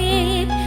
janji